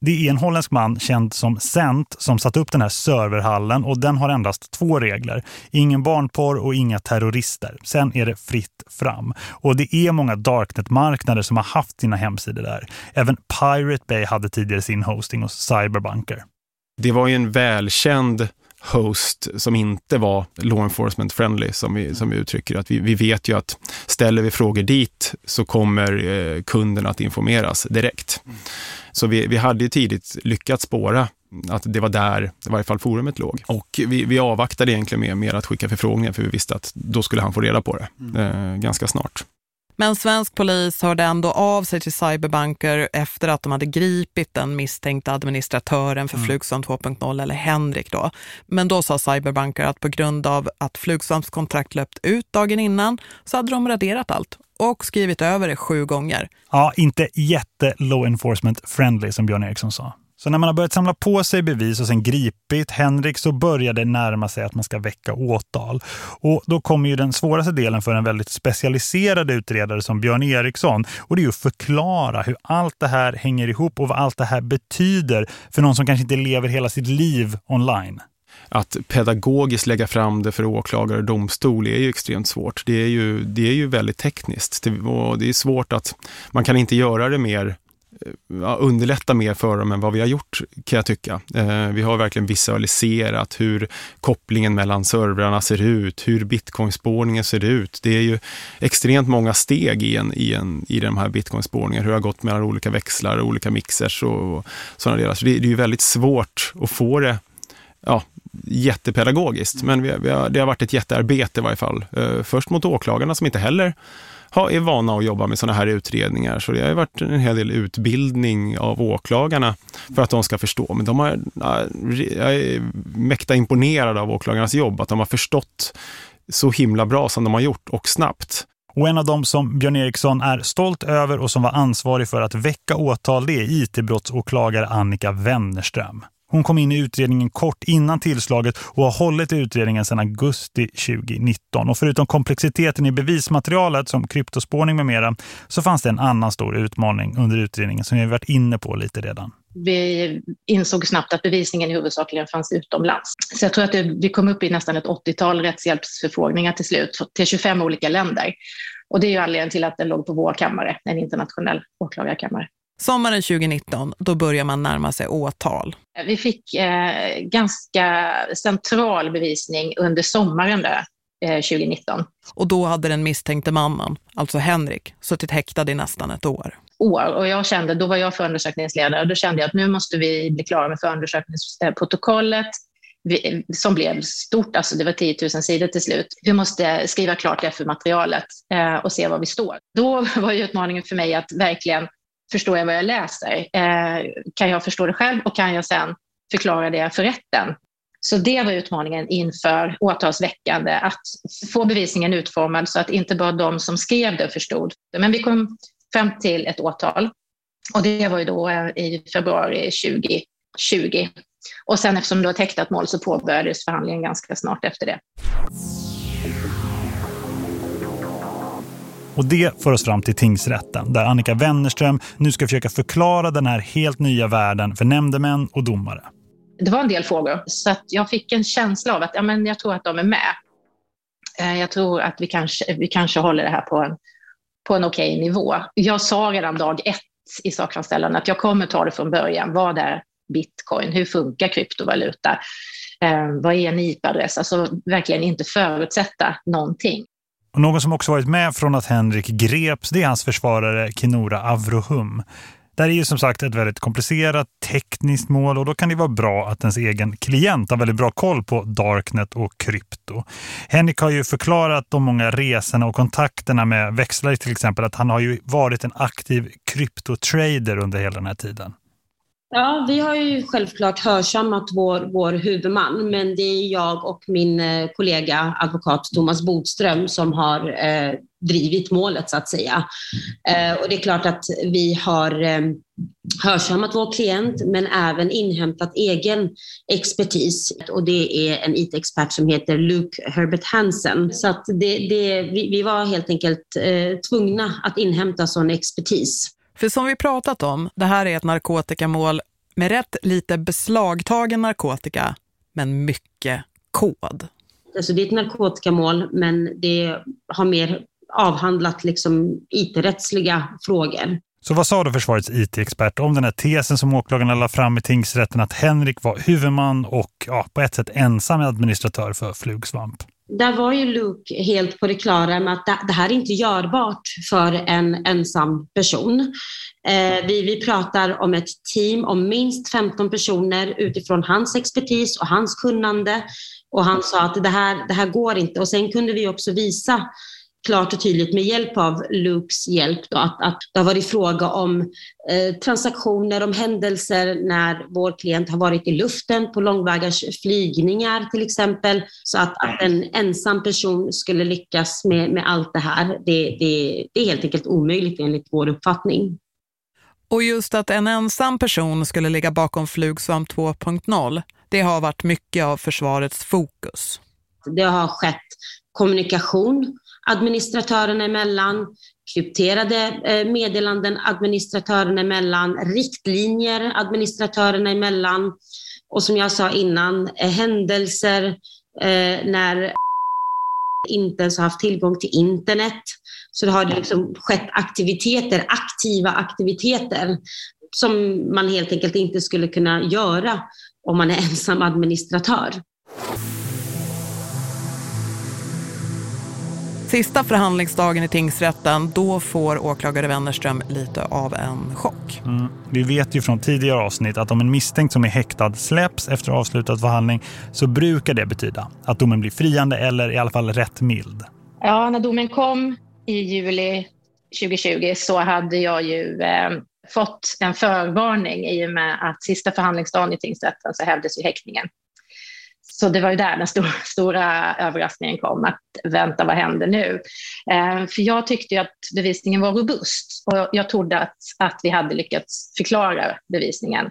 Det är en holländsk man känd som Cent som satt upp den här serverhallen och den har endast två regler. Ingen barnporr och inga terrorister. Sen är det fritt fram. Och det är många darknet-marknader som har haft sina hemsidor där. Även Pirate Bay hade tidigare sin hosting hos Cyberbanker. Det var ju en välkänd host som inte var law enforcement friendly som vi, som vi uttrycker. Att vi, vi vet ju att ställer vi frågor dit så kommer eh, kunden att informeras direkt. Så vi, vi hade ju tidigt lyckats spåra att det var där i varje fall forumet låg. Och vi, vi avvaktade egentligen med, med att skicka förfrågningen för vi visste att då skulle han få reda på det mm. eh, ganska snart. Men svensk polis hörde ändå av sig till cyberbanker efter att de hade gripit den misstänkta administratören för mm. Flugsvamp 2.0 eller Henrik då. Men då sa cyberbanker att på grund av att Flugsvamps kontrakt löpt ut dagen innan så hade de raderat allt och skrivit över det sju gånger. Ja, inte jätte law enforcement friendly som Björn Eriksson sa. Så när man har börjat samla på sig bevis och sen gripit Henrik så börjar det närma sig att man ska väcka åtal. Och då kommer ju den svåraste delen för en väldigt specialiserad utredare som Björn Eriksson. Och det är ju att förklara hur allt det här hänger ihop och vad allt det här betyder för någon som kanske inte lever hela sitt liv online att pedagogiskt lägga fram det för åklagare och domstol är ju extremt svårt. Det är ju, det är ju väldigt tekniskt och det är svårt att man kan inte göra det mer Eh, ja, underlätta mer för dem än vad vi har gjort kan jag tycka. Eh, vi har verkligen visualiserat hur kopplingen mellan servrarna ser ut, hur bitcoinspårningen ser ut. Det är ju extremt många steg i, en, i, en, i de här bitcoinspårningen, hur det har gått mellan olika växlar, olika mixers och, och sådana delar. Så det, det är ju väldigt svårt att få det ja, jättepedagogiskt, men vi, vi har, det har varit ett jättearbete i varje fall. Eh, först mot åklagarna som inte heller ha, är vana att jobba med sådana här utredningar. Så det har varit en hel del utbildning av åklagarna för att de ska förstå. Men de har, jag är mäkta imponerad av åklagarnas jobb, att de har förstått så himla bra som de har gjort och snabbt. Och en av dem som Björn Eriksson är stolt över och som var ansvarig för att väcka åtal det är IT-brottsåklagare Annika Wennerström. Hon kom in i utredningen kort innan tillslaget och har hållit i utredningen sedan augusti 2019. Och förutom komplexiteten i bevismaterialet som kryptospårning med mera så fanns det en annan stor utmaning under utredningen som vi har varit inne på lite redan. Vi insåg snabbt att bevisningen i huvudsakligen fanns utomlands. Så jag tror att det, vi kom upp i nästan ett 80-tal rättshjälpsförfrågningar till slut till 25 olika länder. Och det är ju anledningen till att den låg på vår kammare, en internationell åklagarkammare. Sommaren 2019, då börjar man närma sig åtal. Vi fick eh, ganska central bevisning under sommaren där, eh, 2019. Och då hade den misstänkte mannen, alltså Henrik, suttit häktad i nästan ett år. År. Och jag kände, då var jag förundersökningsledare och då kände jag att nu måste vi bli klara med förundersökningsprotokollet vi, som blev stort, alltså det var 10 000 sidor till slut. Vi måste skriva klart det för materialet eh, och se var vi står. Då var ju utmaningen för mig att verkligen förstår jag vad jag läser? Eh, kan jag förstå det själv och kan jag sen förklara det för rätten? Så det var utmaningen inför åtalsväckande, att få bevisningen utformad så att inte bara de som skrev det förstod. Men vi kom fram till ett åtal och det var ju då eh, i februari 2020. Och sen eftersom det var ett häktat mål så påbörjades förhandlingen ganska snart efter det. Och det för oss fram till tingsrätten där Annika Wennerström nu ska försöka förklara den här helt nya världen för nämndemän och domare. Det var en del frågor så att jag fick en känsla av att ja, men jag tror att de är med. Eh, jag tror att vi kanske, vi kanske håller det här på en, på en okej nivå. Jag sa redan dag ett i sakframställan att jag kommer ta det från början. Vad är bitcoin? Hur funkar kryptovaluta? Eh, vad är en IP-adress? Alltså verkligen inte förutsätta någonting. Och någon som också varit med från att Henrik greps det är hans försvarare Kinora Avrohum. Det är ju som sagt ett väldigt komplicerat tekniskt mål och då kan det vara bra att ens egen klient har väldigt bra koll på Darknet och krypto. Henrik har ju förklarat de många resorna och kontakterna med växlare till exempel att han har ju varit en aktiv kryptotrader under hela den här tiden. Ja, vi har ju självklart hörsammat vår, vår huvudman, men det är jag och min eh, kollega advokat Thomas Bodström som har eh, drivit målet så att säga. Eh, och det är klart att vi har eh, hörsammat vår klient men även inhämtat egen expertis och det är en IT-expert som heter Luke Herbert Hansen. Så att det, det, vi, vi var helt enkelt eh, tvungna att inhämta sån expertis. För som vi pratat om, det här är ett narkotikamål med rätt lite beslagtagen narkotika, men mycket kod. Alltså det är ett narkotikamål, men det har mer avhandlat liksom IT-rättsliga frågor. Så vad sa då försvarets IT-expert om den här tesen som åklagarna lade fram i tingsrätten att Henrik var huvudman och ja, på ett sätt ensam administratör för Flugsvamp? Där var ju Luke helt på det klara med att det här är inte görbart för en ensam person. Eh, vi, vi pratar om ett team om minst 15 personer utifrån hans expertis och hans kunnande. Och han sa att det här, det här går inte. Och sen kunde vi också visa klart och tydligt med hjälp av Lukes hjälp då, att, att det har varit fråga om eh, transaktioner, om händelser när vår klient har varit i luften på långväga flygningar till exempel. Så att, att en ensam person skulle lyckas med, med allt det här, det, det, det är helt enkelt omöjligt enligt vår uppfattning. Och just att en ensam person skulle ligga bakom Flugsvamp 2.0, det har varit mycket av försvarets fokus. Det har skett kommunikation administratörerna emellan, krypterade eh, meddelanden administratörerna emellan, riktlinjer administratörerna emellan och som jag sa innan, eh, händelser eh, när inte ens har haft tillgång till internet. Så det har liksom skett aktiviteter, aktiva aktiviteter som man helt enkelt inte skulle kunna göra om man är ensam administratör. Sista förhandlingsdagen i tingsrätten, då får åklagare Wennerström lite av en chock. Mm. Vi vet ju från tidigare avsnitt att om en misstänkt som är häktad släpps efter avslutad förhandling så brukar det betyda att domen blir friande eller i alla fall rätt mild. Ja, när domen kom i juli 2020 så hade jag ju eh, fått en förvarning i och med att sista förhandlingsdagen i tingsrätten så hävdes ju häktningen. Så det var ju där den stora, stora överraskningen kom, att vänta, vad händer nu? Eh, för jag tyckte ju att bevisningen var robust och jag trodde att, att vi hade lyckats förklara bevisningen.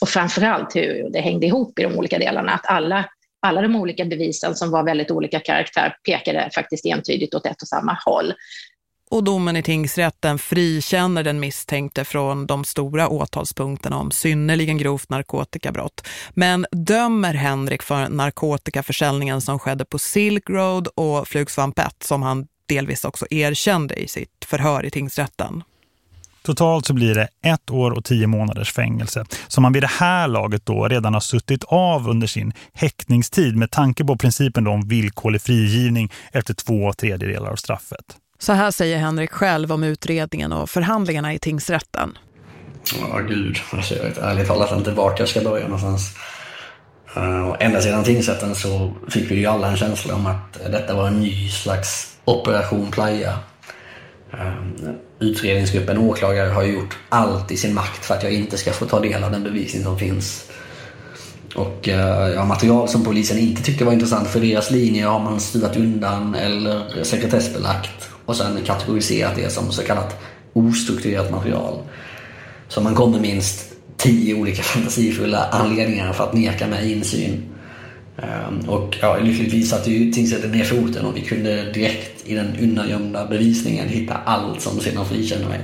Och framförallt hur det hängde ihop i de olika delarna, att alla, alla de olika bevisen som var väldigt olika karaktär pekade faktiskt entydigt åt ett och samma håll. Och domen i tingsrätten frikänner den misstänkte från de stora åtalspunkterna om synnerligen grovt narkotikabrott. Men dömer Henrik för narkotikaförsäljningen som skedde på Silk Road och Flugsvamp 1 som han delvis också erkände i sitt förhör i tingsrätten. Totalt så blir det ett år och tio månaders fängelse som man vid det här laget då redan har suttit av under sin häktningstid med tanke på principen om villkorlig frigivning efter två tredjedelar av straffet. Så här säger Henrik själv om utredningen och förhandlingarna i tingsrätten. Ja, gud. Alltså, jag vet ärligt talat inte vart jag ska börja någonstans. Eh, och ända sedan tingsrätten så fick vi ju alla en känsla om att detta var en ny slags operation playa. Eh, utredningsgruppen åklagare har gjort allt i sin makt för att jag inte ska få ta del av den bevisning som finns. Och eh, ja, material som polisen inte tyckte var intressant för deras linje har man stuvat undan eller sekretessbelagt och sen kategoriserat det som så kallat ostrukturerat material. Så man kommer minst tio olika fantasifulla anledningar för att neka mig insyn. Ehm, och ja, lyckligtvis satte ju tingsrätten ner foten och vi kunde direkt i den undangömda bevisningen hitta allt som sedan frikände mig.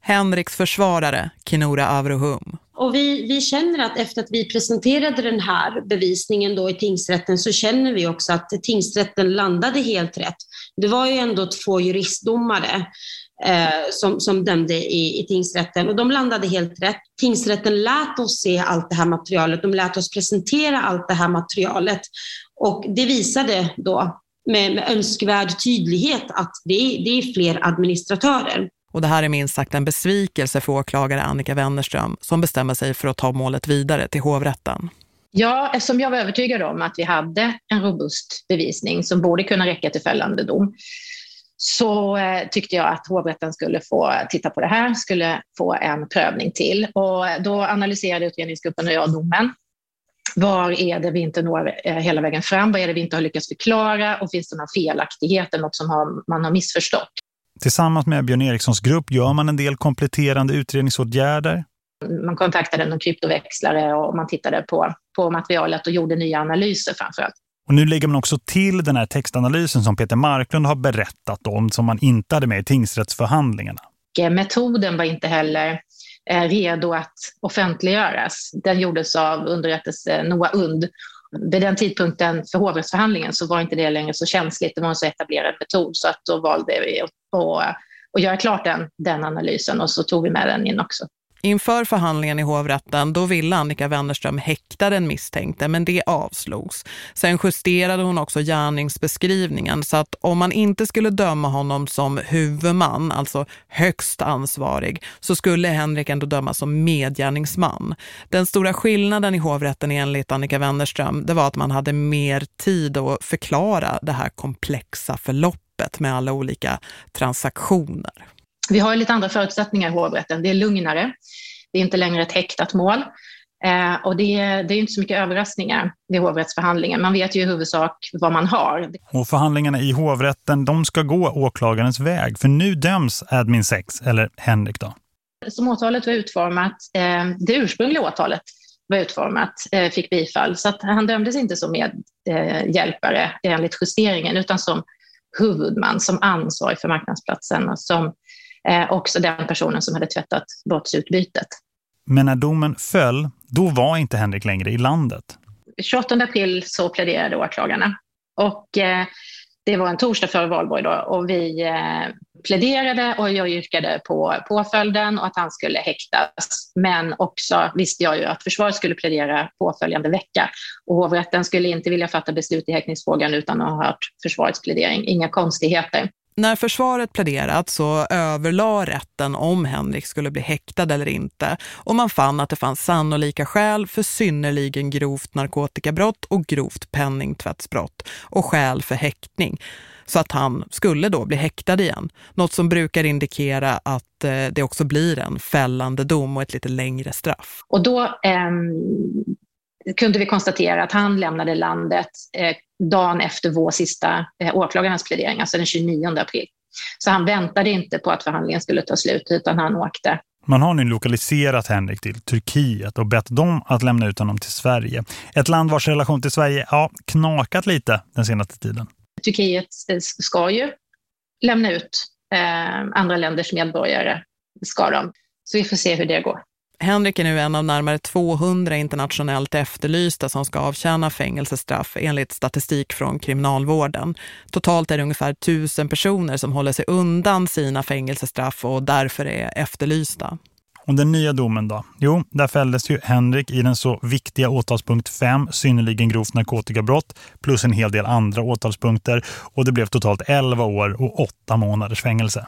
Henriks försvarare, Kinora Avrohum. Och vi, vi känner att efter att vi presenterade den här bevisningen då i tingsrätten så känner vi också att tingsrätten landade helt rätt. Det var ju ändå två juristdomare eh, som, som dömde i, i tingsrätten och de landade helt rätt. Tingsrätten lät oss se allt det här materialet, de lät oss presentera allt det här materialet och det visade då med, med önskvärd tydlighet att det, det är fler administratörer. Och det här är minst sagt en besvikelse för åklagare Annika Wennerström som bestämmer sig för att ta målet vidare till hovrätten. Ja, eftersom jag var övertygad om att vi hade en robust bevisning som borde kunna räcka till fällande dom så eh, tyckte jag att hovrätten skulle få titta på det här, skulle få en prövning till. Och då analyserade utredningsgruppen och jag domen. Var är det vi inte når eh, hela vägen fram? Vad är det vi inte har lyckats förklara? Och finns det några felaktigheter, något som man har missförstått? Tillsammans med Björn Erikssons grupp gör man en del kompletterande utredningsåtgärder. Man kontaktade någon kryptoväxlare och man tittade på, på materialet och gjorde nya analyser framförallt. Och nu lägger man också till den här textanalysen som Peter Marklund har berättat om som man inte hade med i tingsrättsförhandlingarna. Metoden var inte heller eh, redo att offentliggöras. Den gjordes av underrättelse Noah Und. Vid den tidpunkten för hovrättsförhandlingen så var inte det längre så känsligt. Det var en så etablerad metod så att då valde vi att, att, att göra klart den, den analysen och så tog vi med den in också. Inför förhandlingen i hovrätten då ville Annika Wennerström häkta den misstänkte men det avslogs. Sen justerade hon också gärningsbeskrivningen så att om man inte skulle döma honom som huvudman, alltså högst ansvarig, så skulle Henrik ändå dömas som medgärningsman. Den stora skillnaden i hovrätten enligt Annika Wennerström det var att man hade mer tid att förklara det här komplexa förloppet med alla olika transaktioner. Vi har lite andra förutsättningar i hovrätten. Det är lugnare. Det är inte längre ett häktat mål. Eh, och det, det är inte så mycket överraskningar i hovrättsförhandlingen. Man vet ju i huvudsak vad man har. Och förhandlingarna i hovrätten, de ska gå åklagarens väg. För nu döms Admin 6, eller Henrik då. Som åtalet var utformat, eh, det ursprungliga åtalet var utformat, eh, fick bifall. Så att han dömdes inte som medhjälpare enligt justeringen, utan som huvudman, som ansvarig för marknadsplatsen och som eh, också den personen som hade tvättat brottsutbytet. Men när domen föll, då var inte Henrik längre i landet. 28 april så pläderade åklagarna och eh, det var en torsdag före valborg då och vi eh, pläderade och jag yrkade på påföljden och att han skulle häktas. Men också visste jag ju att försvaret skulle plädera påföljande vecka och hovrätten skulle inte vilja fatta beslut i häktningsfrågan utan att ha hört försvarets plädering. Inga konstigheter. När försvaret pläderat så överlade rätten om Henrik skulle bli häktad eller inte och man fann att det fanns sannolika skäl för synnerligen grovt narkotikabrott och grovt penningtvättsbrott och skäl för häktning så att han skulle då bli häktad igen. Något som brukar indikera att eh, det också blir en fällande dom och ett lite längre straff. Och då eh, kunde vi konstatera att han lämnade landet eh, dagen efter vår sista eh, åklagarens plädering, alltså den 29 april. Så han väntade inte på att förhandlingen skulle ta slut utan han åkte. Man har nu lokaliserat Henrik till Turkiet och bett dem att lämna ut honom till Sverige. Ett land vars relation till Sverige ja, knakat lite den senaste tiden. Turkiet eh, ska ju lämna ut eh, andra länders medborgare, ska de. Så vi får se hur det går. Henrik är nu en av närmare 200 internationellt efterlysta som ska avtjäna fängelsestraff enligt statistik från kriminalvården. Totalt är det ungefär 1000 personer som håller sig undan sina fängelsestraff och därför är efterlysta. Och den nya domen då? Jo, där fälldes ju Henrik i den så viktiga åtalspunkt 5, synnerligen grovt narkotikabrott, plus en hel del andra åtalspunkter. Och det blev totalt 11 år och 8 månaders fängelse.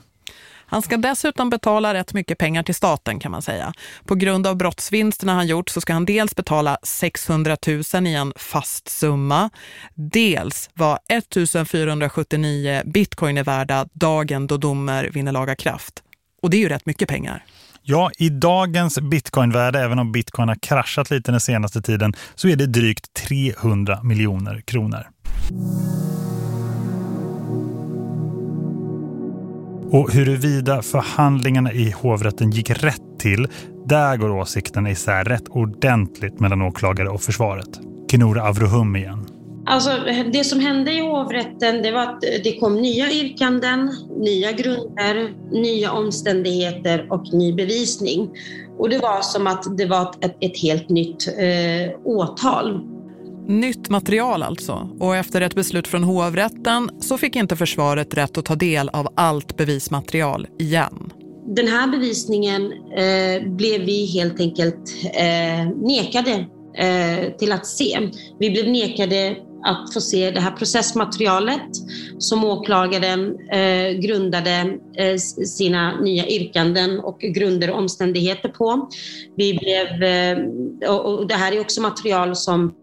Han ska dessutom betala rätt mycket pengar till staten kan man säga. På grund av brottsvinsterna han gjort så ska han dels betala 600 000 i en fast summa. Dels var 1479 bitcoin är värda dagen då domer vinner laga kraft. Och det är ju rätt mycket pengar. Ja, i dagens bitcoinvärde, även om bitcoin har kraschat lite den senaste tiden, så är det drygt 300 miljoner kronor. Och huruvida förhandlingarna i hovrätten gick rätt till, där går åsikten isär rätt ordentligt mellan åklagare och försvaret. Kinora Avrohum igen. Alltså, det som hände i hovrätten det var att det kom nya yrkanden, nya grunder, nya omständigheter och ny bevisning. Och det var som att det var ett, ett helt nytt eh, åtal. Nytt material alltså. Och efter ett beslut från hovrätten så fick inte försvaret rätt att ta del av allt bevismaterial igen. Den här bevisningen eh, blev vi helt enkelt eh, nekade eh, till att se. Vi blev nekade att få se det här processmaterialet som åklagaren eh, grundade eh, sina nya yrkanden och grunder och omständigheter på. Vi blev, eh, och det här är också material som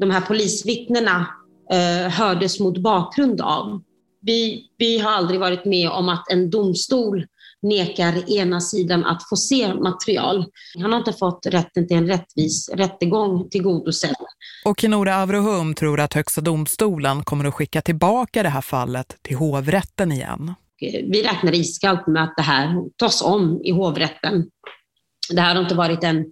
de här polisvittnena eh, hördes mot bakgrund av. Vi, vi har aldrig varit med om att en domstol nekar ena sidan att få se material. Han har inte fått rätten till en rättvis rättegång tillgodosedd. Och Kinora Avrohum tror att Högsta domstolen kommer att skicka tillbaka det här fallet till hovrätten igen. Vi räknar iskallt med att det här tas om i hovrätten. Det här har inte varit en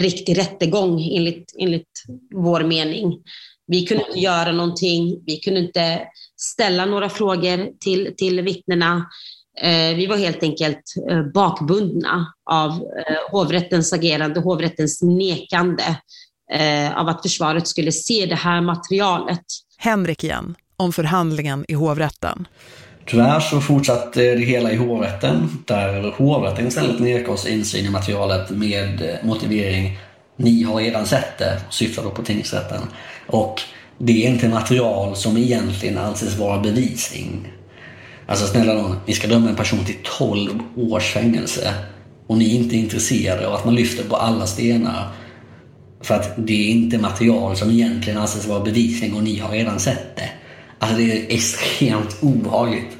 riktig rättegång enligt, enligt vår mening. Vi kunde inte göra någonting, vi kunde inte ställa några frågor till, till vittnena. Eh, vi var helt enkelt eh, bakbundna av eh, hovrättens agerande, hovrättens nekande eh, av att försvaret skulle se det här materialet. Henrik igen, om förhandlingen i hovrätten. Tyvärr så fortsatte det hela i hovrätten där hovrätten istället nekade oss insyn i materialet med eh, motivering ni har redan sett det, syftar då på tingsrätten. Och det är inte material som egentligen anses vara bevisning. Alltså snälla någon, ni ska döma en person till 12 års fängelse och ni är inte intresserade av att man lyfter på alla stenar för att det är inte material som egentligen anses vara bevisning och ni har redan sett det. Alltså det är extremt obehagligt.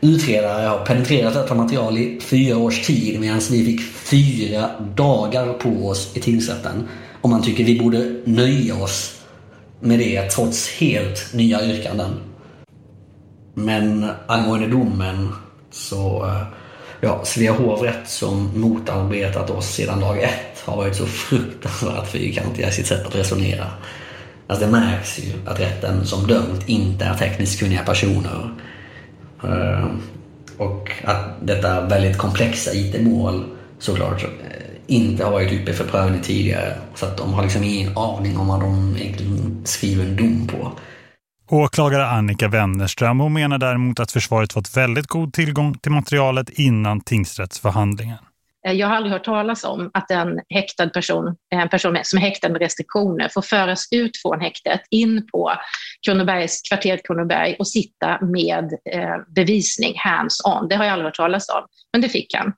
Utredare har penetrerat detta material i fyra års tid medan vi fick fyra dagar på oss i tingsrätten. Och man tycker vi borde nöja oss med det trots helt nya yrkanden. Men angående domen så, eh, ja, Svea hovrätt som motarbetat oss sedan dag ett har varit så fruktansvärt fyrkantiga i sitt sätt att resonera. Alltså det märks ju att rätten som dömt inte är tekniskt kunniga personer. Ehm, och att detta väldigt komplexa IT-mål såklart eh, inte har varit uppe för prövning tidigare. Så att de har liksom ingen aning om vad de egentligen skriver en dom på. Åklagare Annika Wennerström menar däremot att försvaret fått väldigt god tillgång till materialet innan tingsrättsförhandlingen. Eh, jag har aldrig hört talas om att en häktad person, en person som är häktad med restriktioner får föras ut från häktet in på Kronobergs, kvarteret Kronoberg och sitta med eh, bevisning hands-on. Det har jag aldrig hört talas om, men det fick han.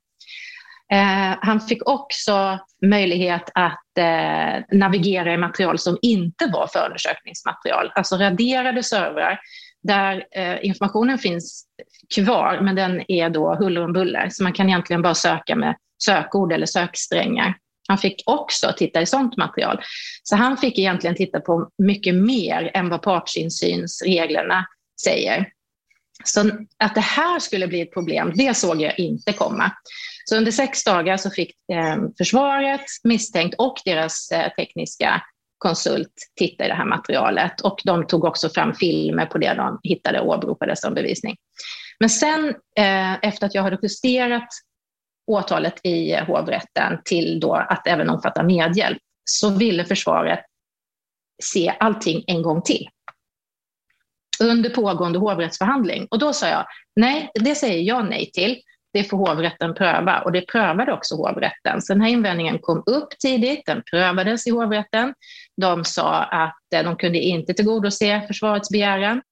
Eh, han fick också möjlighet att eh, navigera i material som inte var förundersökningsmaterial, alltså raderade servrar där eh, informationen finns kvar, men den är då huller om buller, så man kan egentligen bara söka med sökord eller söksträngar. Han fick också titta i sånt material. Så han fick egentligen titta på mycket mer än vad partsinsynsreglerna säger. Så att det här skulle bli ett problem, det såg jag inte komma. Så under sex dagar så fick eh, försvaret, misstänkt och deras eh, tekniska konsult titta i det här materialet och de tog också fram filmer på det de hittade och åberopade som bevisning. Men sen eh, efter att jag hade justerat åtalet i hovrätten till då att även omfatta medhjälp så ville försvaret se allting en gång till under pågående hovrättsförhandling. Och då sa jag, nej, det säger jag nej till. Det får hovrätten pröva och det prövade också hovrätten. Så den här invändningen kom upp tidigt, den prövades i hovrätten. De sa att eh, de kunde inte tillgodose försvarets begäran.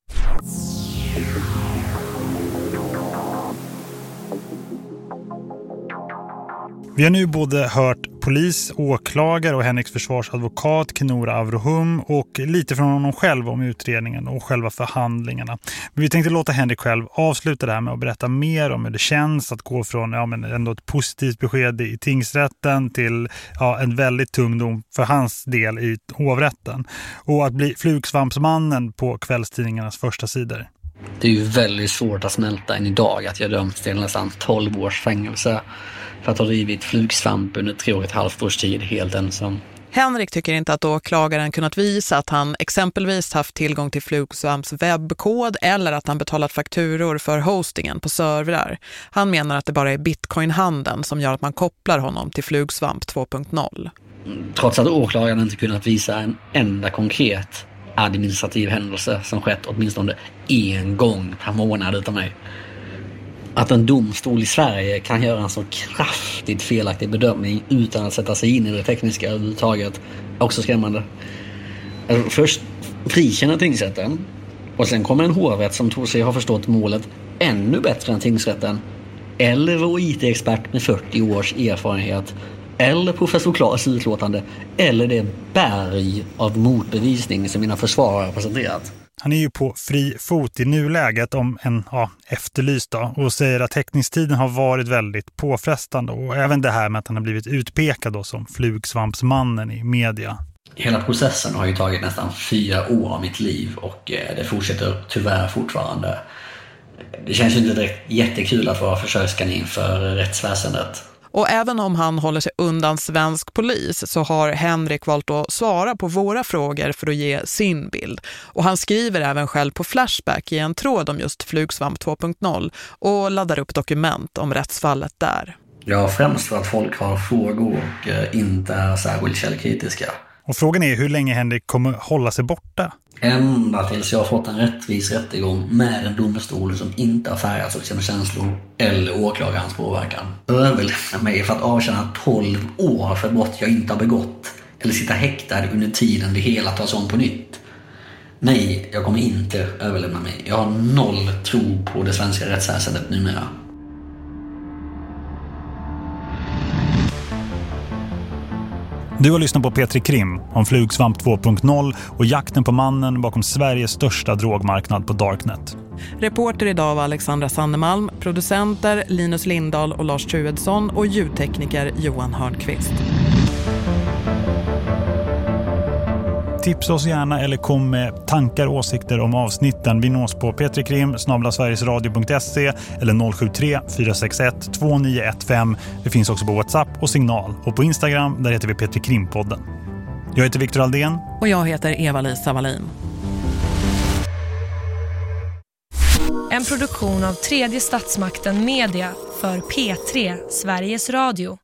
Vi har nu både hört polis, åklagare och Henriks försvarsadvokat Kenora Avrohum och lite från honom själv om utredningen och själva förhandlingarna. Men vi tänkte låta Henrik själv avsluta det här med att berätta mer om hur det känns att gå från ja, men ändå ett positivt besked i tingsrätten till ja, en väldigt tung dom för hans del i hovrätten. Och att bli flugsvampsmannen på kvällstidningarnas första sidor. Det är ju väldigt svårt att smälta än idag att jag dömts till nästan 12 års fängelse för att ha drivit flugsvamp under tre och ett halvt års tid helt ensam. Henrik tycker inte att åklagaren kunnat visa att han exempelvis haft tillgång till Flugsvamps webbkod eller att han betalat fakturor för hostingen på servrar. Han menar att det bara är bitcoinhandeln som gör att man kopplar honom till Flugsvamp 2.0. Trots att åklagaren inte kunnat visa en enda konkret administrativ händelse som skett åtminstone en gång per månad utav mig att en domstol i Sverige kan göra en så kraftigt felaktig bedömning utan att sätta sig in i det tekniska överhuvudtaget är också skrämmande. Alltså, först frikänner tingsrätten och sen kommer en hovrätt som tror sig ha förstått målet ännu bättre än tingsrätten. Eller vår IT-expert med 40 års erfarenhet. Eller professor Klas utlåtande. Eller det berg av motbevisning som mina försvarare presenterat. Han är ju på fri fot i nuläget om en ja, efterlyst då, och säger att häktningstiden har varit väldigt påfrestande och även det här med att han har blivit utpekad då som flugsvampsmannen i media. Hela processen har ju tagit nästan fyra år av mitt liv och eh, det fortsätter tyvärr fortfarande. Det känns ju inte direkt jättekul att vara försökskanin för rättsväsendet. Och även om han håller sig undan svensk polis så har Henrik valt att svara på våra frågor för att ge sin bild. Och han skriver även själv på Flashback i en tråd om just Flugsvamp 2.0 och laddar upp dokument om rättsfallet där. Ja, främst för att folk har frågor och eh, inte är särskilt källkritiska. Och frågan är hur länge Henrik kommer hålla sig borta. Ända tills jag har fått en rättvis rättegång med en domstol som inte har färgats av sina känslor eller åklagarens påverkan. Överlämna mig för att avtjäna 12 år för brott jag inte har begått eller sitta häktad under tiden det hela tas om på nytt. Nej, jag kommer inte överlämna mig. Jag har noll tro på det svenska rättsväsendet numera. Du har lyssnat på Petri Krim om Flugsvamp 2.0 och jakten på mannen bakom Sveriges största drogmarknad på Darknet. Reporter idag var Alexandra Sandemalm, producenter Linus Lindahl och Lars Truedsson och ljudtekniker Johan Hörnqvist. Tipsa oss gärna eller kom med tankar och åsikter om avsnitten. Vi nås på petrikrim sverigesradio.se eller 073 461 2915. Det finns också på WhatsApp och Signal. Och på Instagram där heter vi Petrikrimpodden. Jag heter Viktor Aldén. Och jag heter Eva-Lisa Wallin. En produktion av tredje statsmakten Media för P3 Sveriges Radio.